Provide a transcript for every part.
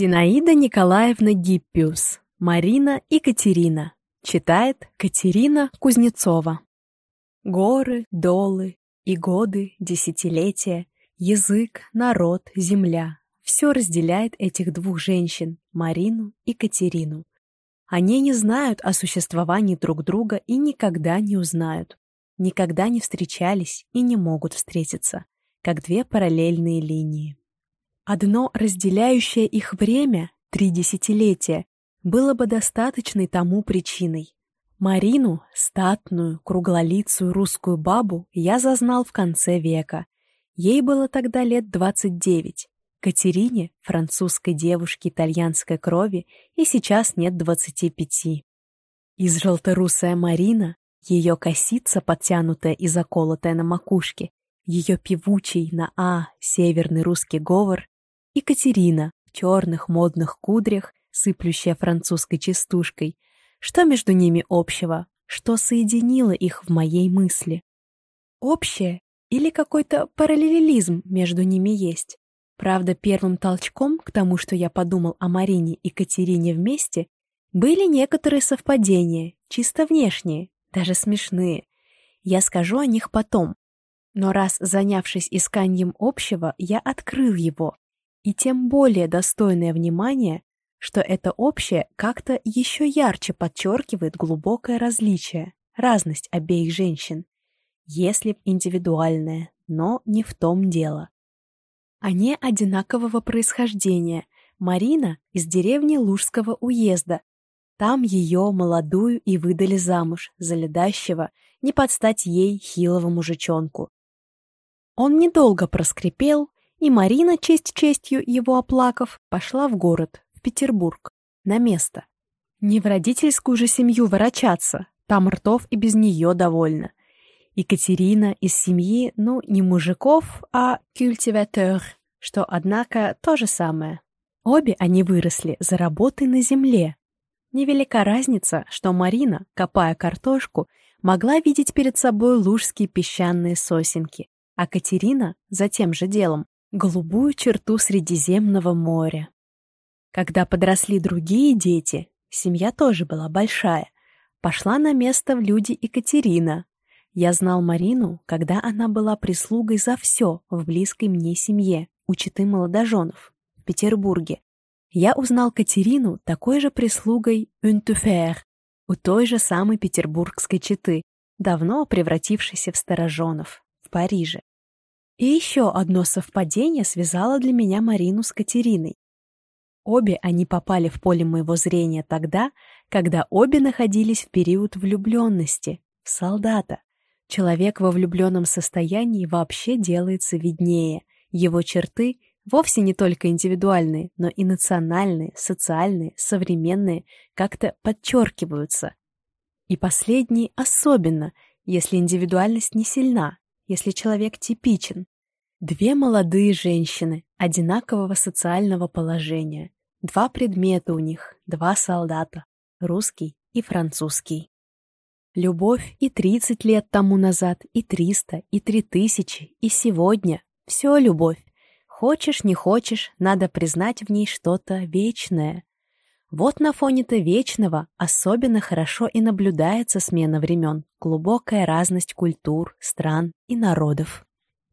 Зинаида Николаевна Гиппиус. Марина и Катерина. Читает Катерина Кузнецова. Горы, долы и годы, десятилетия, язык, народ, земля — все разделяет этих двух женщин, Марину и Катерину. Они не знают о существовании друг друга и никогда не узнают. Никогда не встречались и не могут встретиться, как две параллельные линии. Одно разделяющее их время, три десятилетия, было бы достаточной тому причиной. Марину, статную, круглолицую русскую бабу, я зазнал в конце века. Ей было тогда лет двадцать девять. Катерине, французской девушке итальянской крови, и сейчас нет двадцати пяти. Из желторусая Марина, ее косица, подтянутая и заколотая на макушке, ее певучий на «а» северный русский говор, и Катерина в черных модных кудрях, сыплющая французской частушкой. Что между ними общего? Что соединило их в моей мысли? Общее или какой-то параллелизм между ними есть? Правда, первым толчком к тому, что я подумал о Марине и Катерине вместе, были некоторые совпадения, чисто внешние, даже смешные. Я скажу о них потом. Но раз занявшись исканием общего, я открыл его, и тем более достойное внимания, что это общее как-то еще ярче подчеркивает глубокое различие, разность обеих женщин, если б индивидуальное, но не в том дело. Они одинакового происхождения. Марина из деревни Лужского уезда. Там ее, молодую, и выдали замуж, за ледащего, не подстать ей, хилого мужичонку. Он недолго проскрипел, и Марина, честь честью его оплакав, пошла в город, в Петербург, на место. Не в родительскую же семью ворочаться, там ртов и без нее довольно. Екатерина из семьи, ну, не мужиков, а культиватер, что, однако, то же самое. Обе они выросли за работой на земле. Невелика разница, что Марина, копая картошку, могла видеть перед собой лужские песчаные сосенки, а Катерина за тем же делом голубую черту Средиземного моря. Когда подросли другие дети, семья тоже была большая, пошла на место в люди Екатерина. Я знал Марину, когда она была прислугой за все в близкой мне семье, у читы молодоженов, в Петербурге. Я узнал Катерину такой же прислугой «Унтуфер» у той же самой петербургской читы, давно превратившейся в староженов, в Париже. И еще одно совпадение связало для меня Марину с Катериной. Обе они попали в поле моего зрения тогда, когда обе находились в период влюбленности, в солдата. Человек во влюбленном состоянии вообще делается виднее. Его черты вовсе не только индивидуальные, но и национальные, социальные, современные как-то подчеркиваются. И последний особенно, если индивидуальность не сильна, если человек типичен. Две молодые женщины одинакового социального положения. Два предмета у них, два солдата, русский и французский. Любовь и 30 лет тому назад, и 300, и 3000, и сегодня. Все любовь. Хочешь, не хочешь, надо признать в ней что-то вечное. Вот на фоне-то вечного особенно хорошо и наблюдается смена времен, глубокая разность культур, стран и народов.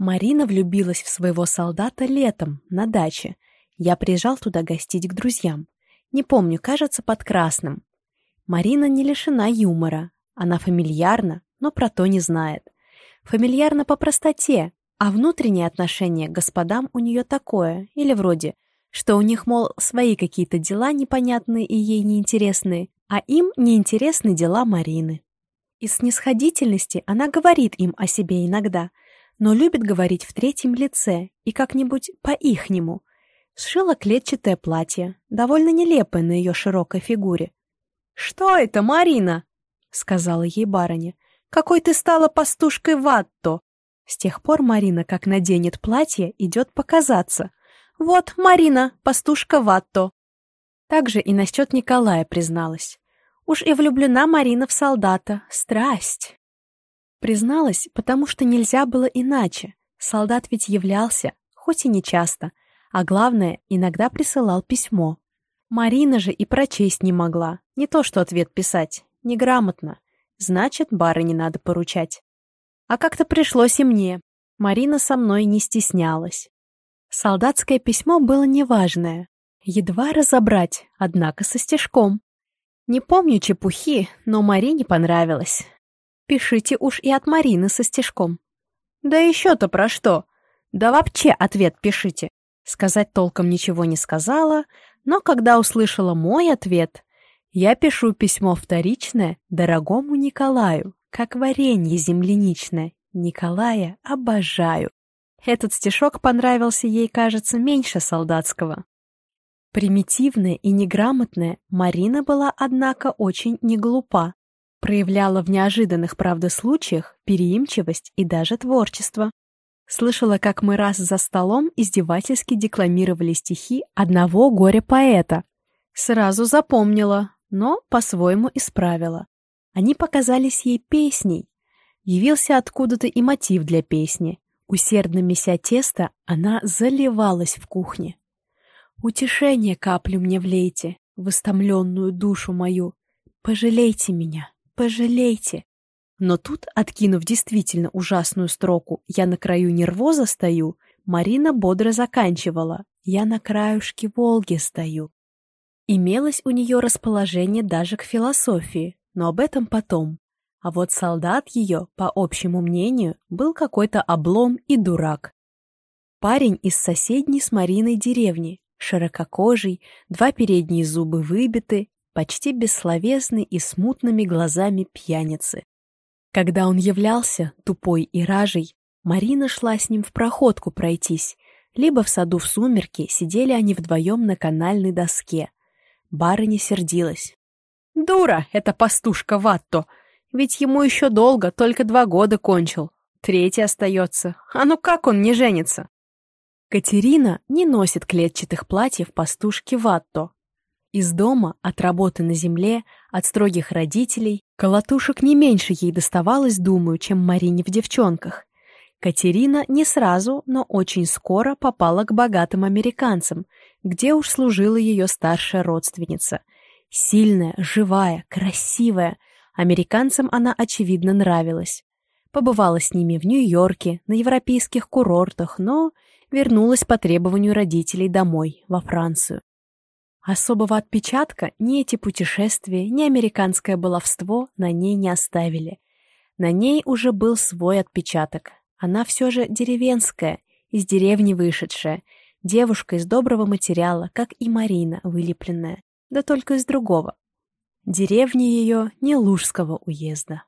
Марина влюбилась в своего солдата летом, на даче. Я приезжал туда гостить к друзьям. Не помню, кажется, под Красным. Марина не лишена юмора. Она фамильярна, но про то не знает. Фамильярна по простоте, а внутреннее отношение к господам у нее такое, или вроде, что у них, мол, свои какие-то дела непонятные и ей неинтересные, а им неинтересны дела Марины. Из снисходительности она говорит им о себе иногда, но любит говорить в третьем лице и как-нибудь по-ихнему. Сшила клетчатое платье, довольно нелепое на ее широкой фигуре. «Что это, Марина?» — сказала ей барыня. «Какой ты стала пастушкой Ватто!» С тех пор Марина, как наденет платье, идет показаться. «Вот, Марина, пастушка Ватто!» Также и насчет Николая призналась. Уж и влюблена Марина в солдата. Страсть. Призналась, потому что нельзя было иначе. Солдат ведь являлся, хоть и не часто. А главное, иногда присылал письмо. Марина же и прочесть не могла, не то что ответ писать, неграмотно. Значит, бары не надо поручать. А как-то пришлось и мне. Марина со мной не стеснялась. Солдатское письмо было неважное. Едва разобрать, однако со стежком. Не помню чепухи, но Марине понравилось. Пишите уж и от Марины со стежком. Да еще-то про что? Да вообще ответ пишите. Сказать толком ничего не сказала, но когда услышала мой ответ, я пишу письмо вторичное дорогому Николаю, как варенье земляничное. Николая обожаю. Этот стишок понравился ей, кажется, меньше солдатского. Примитивная и неграмотная, Марина была, однако, очень неглупа. Проявляла в неожиданных, правда, случаях переимчивость и даже творчество. Слышала, как мы раз за столом издевательски декламировали стихи одного горя-поэта. Сразу запомнила, но по-своему исправила. Они показались ей песней. Явился откуда-то и мотив для песни. Усердно меся тесто, она заливалась в кухне. «Утешение каплю мне влейте, в душу мою. Пожалейте меня, пожалейте, но тут, откинув действительно ужасную строку «Я на краю нервоза стою», Марина бодро заканчивала «Я на краюшке Волги стою». Имелось у нее расположение даже к философии, но об этом потом. А вот солдат ее, по общему мнению, был какой-то облом и дурак. Парень из соседней с Мариной деревни, ширококожий, два передние зубы выбиты, почти бессловесный и смутными глазами пьяницы. Когда он являлся, тупой и ражей, Марина шла с ним в проходку пройтись, либо в саду в сумерки сидели они вдвоем на канальной доске. Барыня сердилась. «Дура, эта пастушка Ватто! Ведь ему еще долго, только два года кончил. Третий остается. А ну как он не женится?» Катерина не носит клетчатых платьев пастушки Ватто, из дома, от работы на земле, от строгих родителей, колотушек не меньше ей доставалось, думаю, чем Марине в девчонках. Катерина не сразу, но очень скоро попала к богатым американцам, где уж служила ее старшая родственница. Сильная, живая, красивая. Американцам она, очевидно, нравилась. Побывала с ними в Нью-Йорке, на европейских курортах, но вернулась по требованию родителей домой, во Францию. Особого отпечатка ни эти путешествия, ни американское баловство на ней не оставили. На ней уже был свой отпечаток. Она все же деревенская, из деревни вышедшая, девушка из доброго материала, как и Марина, вылепленная, да только из другого. Деревня ее не Лужского уезда.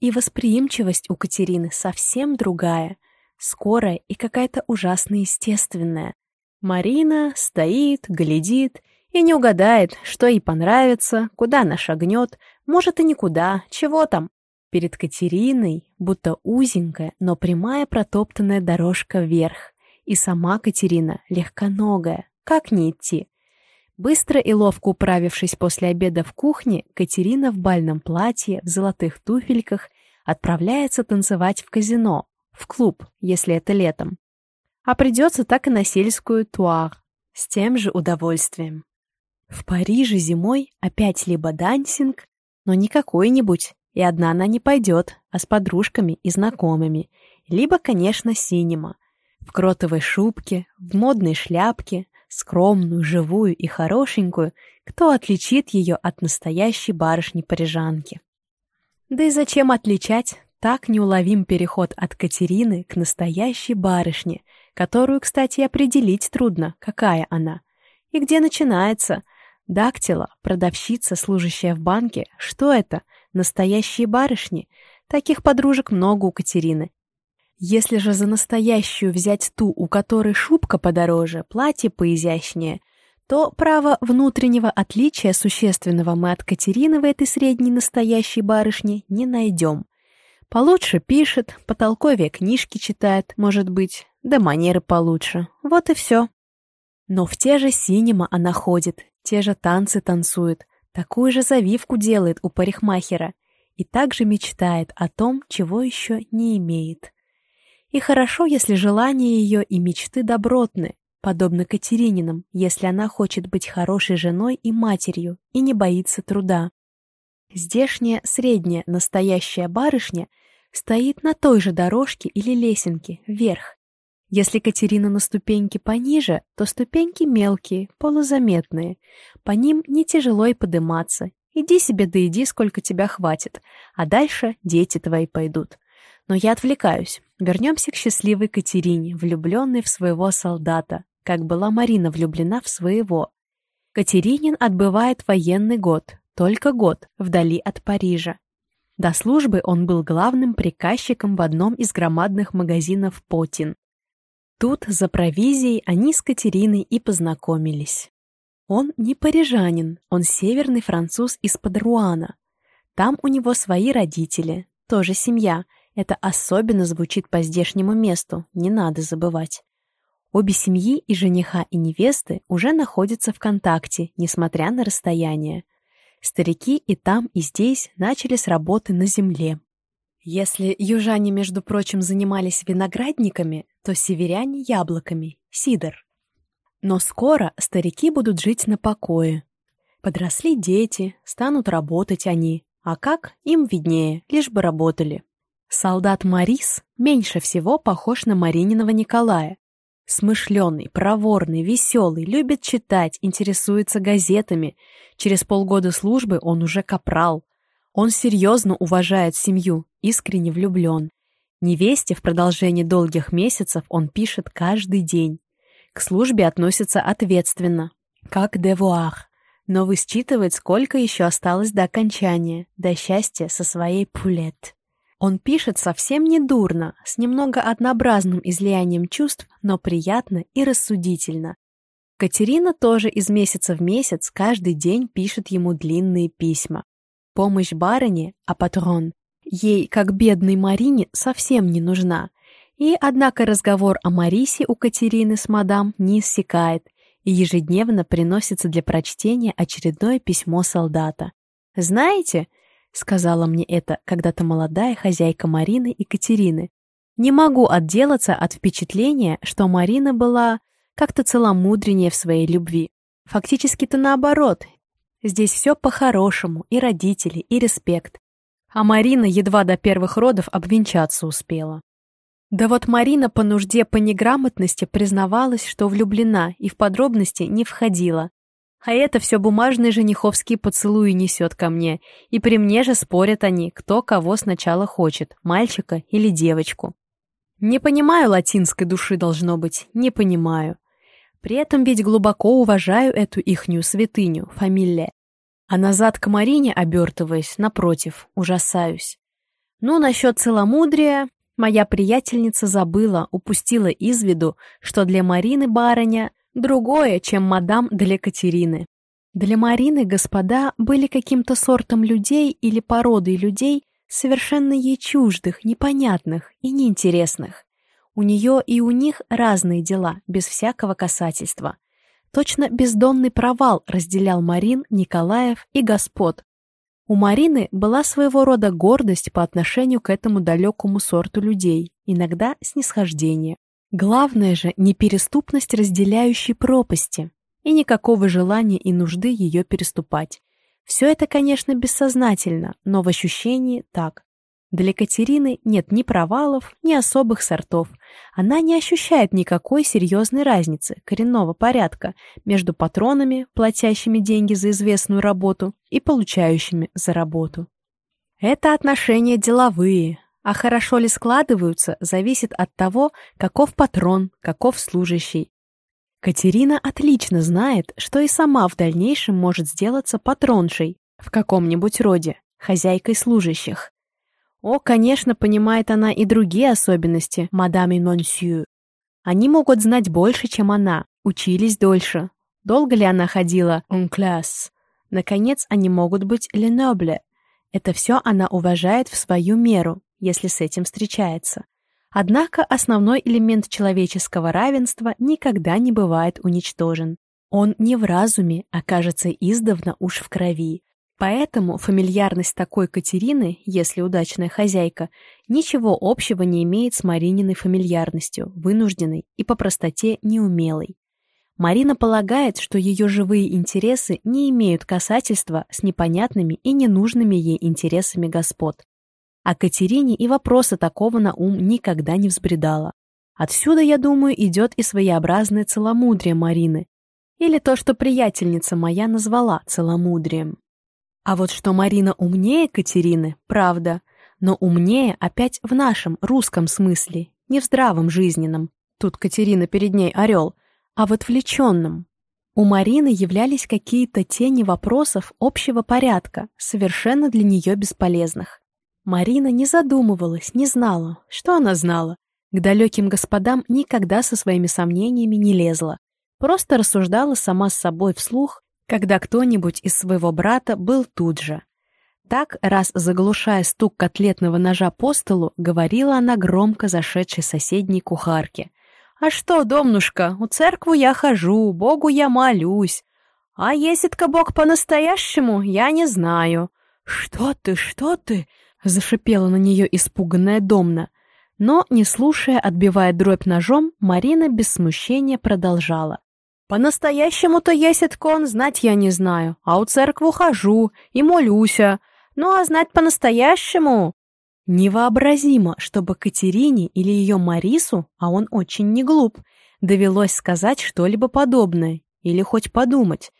И восприимчивость у Катерины совсем другая, скорая и какая-то ужасно естественная. Марина стоит, глядит и не угадает, что ей понравится, куда она шагнет, может и никуда, чего там. Перед Катериной будто узенькая, но прямая протоптанная дорожка вверх. И сама Катерина легконогая, как не идти? Быстро и ловко управившись после обеда в кухне, Катерина в бальном платье, в золотых туфельках отправляется танцевать в казино, в клуб, если это летом. А придется так и на сельскую туар, с тем же удовольствием. В Париже зимой опять либо дансинг, но не какой-нибудь, и одна она не пойдет, а с подружками и знакомыми, либо, конечно, синема. В кротовой шубке, в модной шляпке, скромную, живую и хорошенькую, кто отличит ее от настоящей барышни-парижанки? Да и зачем отличать так неуловим переход от Катерины к настоящей барышне, которую, кстати, определить трудно, какая она, и где начинается, Дактила, продавщица, служащая в банке, что это? Настоящие барышни? Таких подружек много у Катерины. Если же за настоящую взять ту, у которой шубка подороже, платье поизящнее, то право внутреннего отличия существенного мы от Катерины в этой средней настоящей барышне не найдем. Получше пишет, потолковее книжки читает, может быть, да манеры получше. Вот и все. Но в те же синема она ходит, те же танцы танцует, такую же завивку делает у парикмахера и также мечтает о том, чего еще не имеет. И хорошо, если желания ее и мечты добротны, подобно Катерининым, если она хочет быть хорошей женой и матерью и не боится труда. Здешняя средняя настоящая барышня стоит на той же дорожке или лесенке, вверх. Если Катерина на ступеньке пониже, то ступеньки мелкие, полузаметные. По ним не тяжело и подниматься. Иди себе да иди, сколько тебя хватит, а дальше дети твои пойдут. Но я отвлекаюсь. Вернемся к счастливой Катерине, влюбленной в своего солдата, как была Марина влюблена в своего. Катеринин отбывает военный год, только год, вдали от Парижа. До службы он был главным приказчиком в одном из громадных магазинов Потин. Тут за провизией они с Катериной и познакомились. Он не парижанин, он северный француз из-под Руана. Там у него свои родители, тоже семья. Это особенно звучит по здешнему месту, не надо забывать. Обе семьи и жениха, и невесты уже находятся в контакте, несмотря на расстояние. Старики и там, и здесь начали с работы на земле. Если южане, между прочим, занимались виноградниками, то северяне — яблоками, сидр. Но скоро старики будут жить на покое. Подросли дети, станут работать они, а как, им виднее, лишь бы работали. Солдат Марис меньше всего похож на Марининого Николая, Смышленый, проворный, веселый, любит читать, интересуется газетами. Через полгода службы он уже капрал. Он серьезно уважает семью, искренне влюблен. Невесте в продолжении долгих месяцев он пишет каждый день. К службе относится ответственно, как девуар, но высчитывает, сколько еще осталось до окончания, до счастья со своей пулет. Он пишет совсем не дурно, с немного однообразным излиянием чувств, но приятно и рассудительно. Катерина тоже из месяца в месяц каждый день пишет ему длинные письма. Помощь барыне, а патрон, ей, как бедной Марине, совсем не нужна. И, однако, разговор о Марисе у Катерины с мадам не иссякает, и ежедневно приносится для прочтения очередное письмо солдата. «Знаете, — сказала мне это когда-то молодая хозяйка Марины и Катерины. Не могу отделаться от впечатления, что Марина была как-то целомудреннее в своей любви. Фактически-то наоборот. Здесь все по-хорошему, и родители, и респект. А Марина едва до первых родов обвенчаться успела. Да вот Марина по нужде, по неграмотности признавалась, что влюблена и в подробности не входила, а это все бумажные жениховские поцелуи несет ко мне, и при мне же спорят они, кто кого сначала хочет, мальчика или девочку. Не понимаю латинской души, должно быть, не понимаю. При этом ведь глубоко уважаю эту ихнюю святыню, фамилия. А назад к Марине обертываясь, напротив, ужасаюсь. Ну, насчет целомудрия, моя приятельница забыла, упустила из виду, что для Марины барыня другое, чем мадам для Катерины. Для Марины господа были каким-то сортом людей или породой людей, совершенно ей чуждых, непонятных и неинтересных. У нее и у них разные дела, без всякого касательства. Точно бездонный провал разделял Марин, Николаев и господ. У Марины была своего рода гордость по отношению к этому далекому сорту людей, иногда снисхождение. Главное же не переступность разделяющей пропасти и никакого желания и нужды ее переступать. Все это, конечно, бессознательно, но в ощущении так. Для Катерины нет ни провалов, ни особых сортов. Она не ощущает никакой серьезной разницы, коренного порядка, между патронами, платящими деньги за известную работу, и получающими за работу. Это отношения деловые, а хорошо ли складываются, зависит от того, каков патрон, каков служащий. Катерина отлично знает, что и сама в дальнейшем может сделаться патроншей в каком-нибудь роде, хозяйкой служащих. О, конечно, понимает она и другие особенности мадам и монсью. Они могут знать больше, чем она, учились дольше. Долго ли она ходила en classe? Наконец, они могут быть ленобле. Это все она уважает в свою меру, если с этим встречается. Однако основной элемент человеческого равенства никогда не бывает уничтожен. Он не в разуме, а кажется издавна уж в крови. Поэтому фамильярность такой Катерины, если удачная хозяйка, ничего общего не имеет с Марининой фамильярностью, вынужденной и по простоте неумелой. Марина полагает, что ее живые интересы не имеют касательства с непонятными и ненужными ей интересами господ. А Катерине и вопроса такого на ум никогда не взбредало. Отсюда, я думаю, идет и своеобразное целомудрие Марины. Или то, что приятельница моя назвала целомудрием. А вот что Марина умнее Катерины, правда, но умнее опять в нашем русском смысле, не в здравом жизненном. Тут Катерина перед ней орел, а в отвлеченном. У Марины являлись какие-то тени вопросов общего порядка, совершенно для нее бесполезных. Марина не задумывалась, не знала. Что она знала? К далеким господам никогда со своими сомнениями не лезла. Просто рассуждала сама с собой вслух, когда кто-нибудь из своего брата был тут же. Так, раз заглушая стук котлетного ножа по столу, говорила она громко зашедшей соседней кухарке. «А что, домнушка, у церкву я хожу, Богу я молюсь. А есть-ка Бог по-настоящему, я не знаю». «Что ты, что ты?» — зашипела на нее испуганная Домна. Но, не слушая, отбивая дробь ножом, Марина без смущения продолжала. «По-настоящему-то есетко он знать я не знаю, а у церкву хожу и молюся. Ну а знать по-настоящему...» Невообразимо, чтобы Катерине или ее Марису, а он очень не глуп, довелось сказать что-либо подобное или хоть подумать.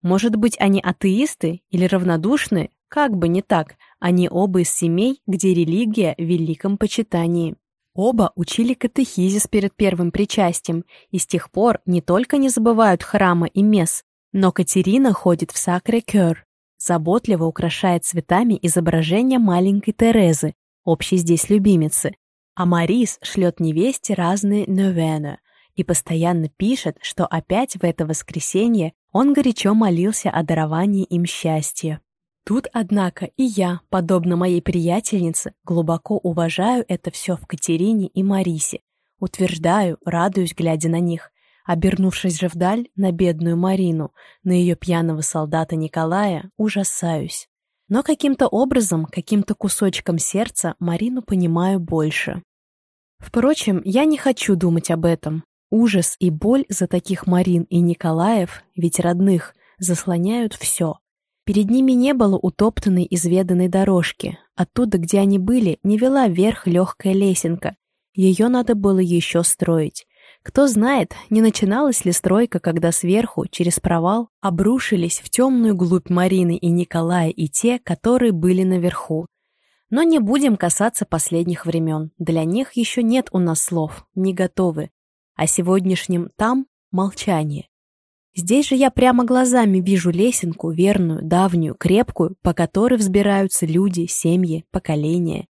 Может быть, они атеисты или равнодушны, как бы не так, они оба из семей, где религия в великом почитании. Оба учили катехизис перед первым причастием и с тех пор не только не забывают храма и мес, но Катерина ходит в Сакре-Кёр, заботливо украшает цветами изображение маленькой Терезы, общей здесь любимицы, а Марис шлет невесте разные новены и постоянно пишет, что опять в это воскресенье он горячо молился о даровании им счастья. Тут, однако, и я, подобно моей приятельнице, глубоко уважаю это все в Катерине и Марисе, утверждаю, радуюсь, глядя на них, обернувшись же вдаль на бедную Марину, на ее пьяного солдата Николая, ужасаюсь. Но каким-то образом, каким-то кусочком сердца Марину понимаю больше. Впрочем, я не хочу думать об этом. Ужас и боль за таких Марин и Николаев, ведь родных, заслоняют все. Перед ними не было утоптанной изведанной дорожки. Оттуда, где они были, не вела вверх легкая лесенка. Ее надо было еще строить. Кто знает, не начиналась ли стройка, когда сверху, через провал, обрушились в темную глубь Марины и Николая и те, которые были наверху. Но не будем касаться последних времен. Для них еще нет у нас слов, не готовы. О сегодняшнем «там» — молчание. Здесь же я прямо глазами вижу лесенку, верную, давнюю, крепкую, по которой взбираются люди, семьи, поколения.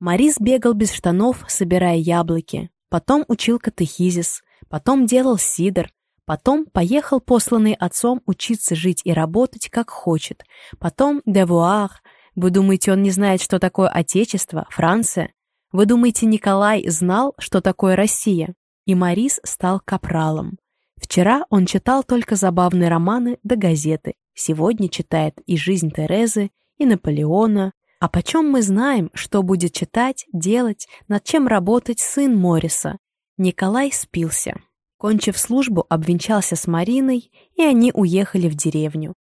Марис бегал без штанов, собирая яблоки, потом учил катехизис, потом делал сидр, потом поехал посланный отцом учиться жить и работать, как хочет, потом девуар. Вы думаете, он не знает, что такое Отечество, Франция? Вы думаете, Николай знал, что такое Россия? И Марис стал капралом. Вчера он читал только забавные романы да газеты, сегодня читает и «Жизнь Терезы», и «Наполеона». А почем мы знаем, что будет читать, делать, над чем работать сын Морриса? Николай спился. Кончив службу, обвенчался с Мариной, и они уехали в деревню.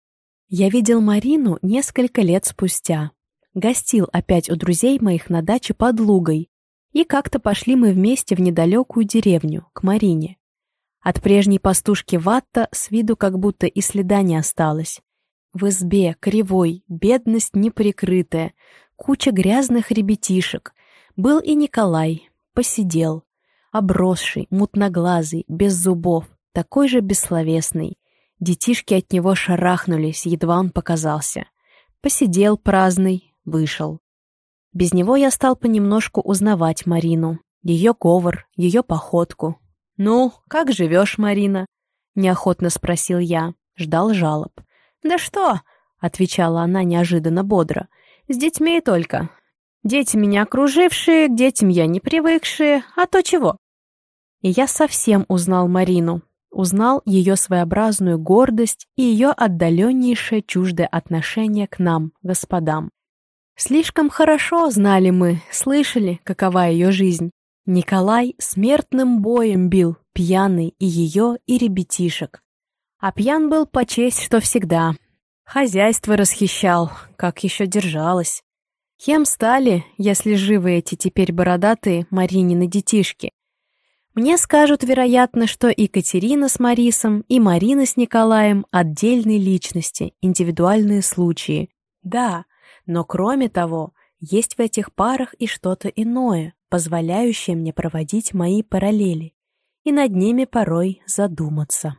Я видел Марину несколько лет спустя. Гостил опять у друзей моих на даче под Лугой, и как-то пошли мы вместе в недалекую деревню, к Марине. От прежней пастушки Ватта с виду как будто и следа не осталось. В избе, кривой, бедность неприкрытая, куча грязных ребятишек. Был и Николай, посидел, обросший, мутноглазый, без зубов, такой же бессловесный. Детишки от него шарахнулись, едва он показался. Посидел праздный, вышел. Без него я стал понемножку узнавать Марину, ее говор, ее походку, «Ну, как живешь, Марина?» — неохотно спросил я. Ждал жалоб. «Да что?» — отвечала она неожиданно бодро. «С детьми и только. Дети меня окружившие, к детям я не привыкшие, а то чего?» И я совсем узнал Марину, узнал ее своеобразную гордость и ее отдаленнейшее чуждое отношение к нам, господам. Слишком хорошо знали мы, слышали, какова ее жизнь. Николай смертным боем бил, пьяный и ее, и ребятишек. А пьян был по честь, что всегда. Хозяйство расхищал, как еще держалось. Кем стали, если живы эти теперь бородатые Маринины детишки? Мне скажут, вероятно, что и Катерина с Марисом, и Марина с Николаем — отдельные личности, индивидуальные случаи. Да, но кроме того, есть в этих парах и что-то иное, позволяющее мне проводить мои параллели и над ними порой задуматься.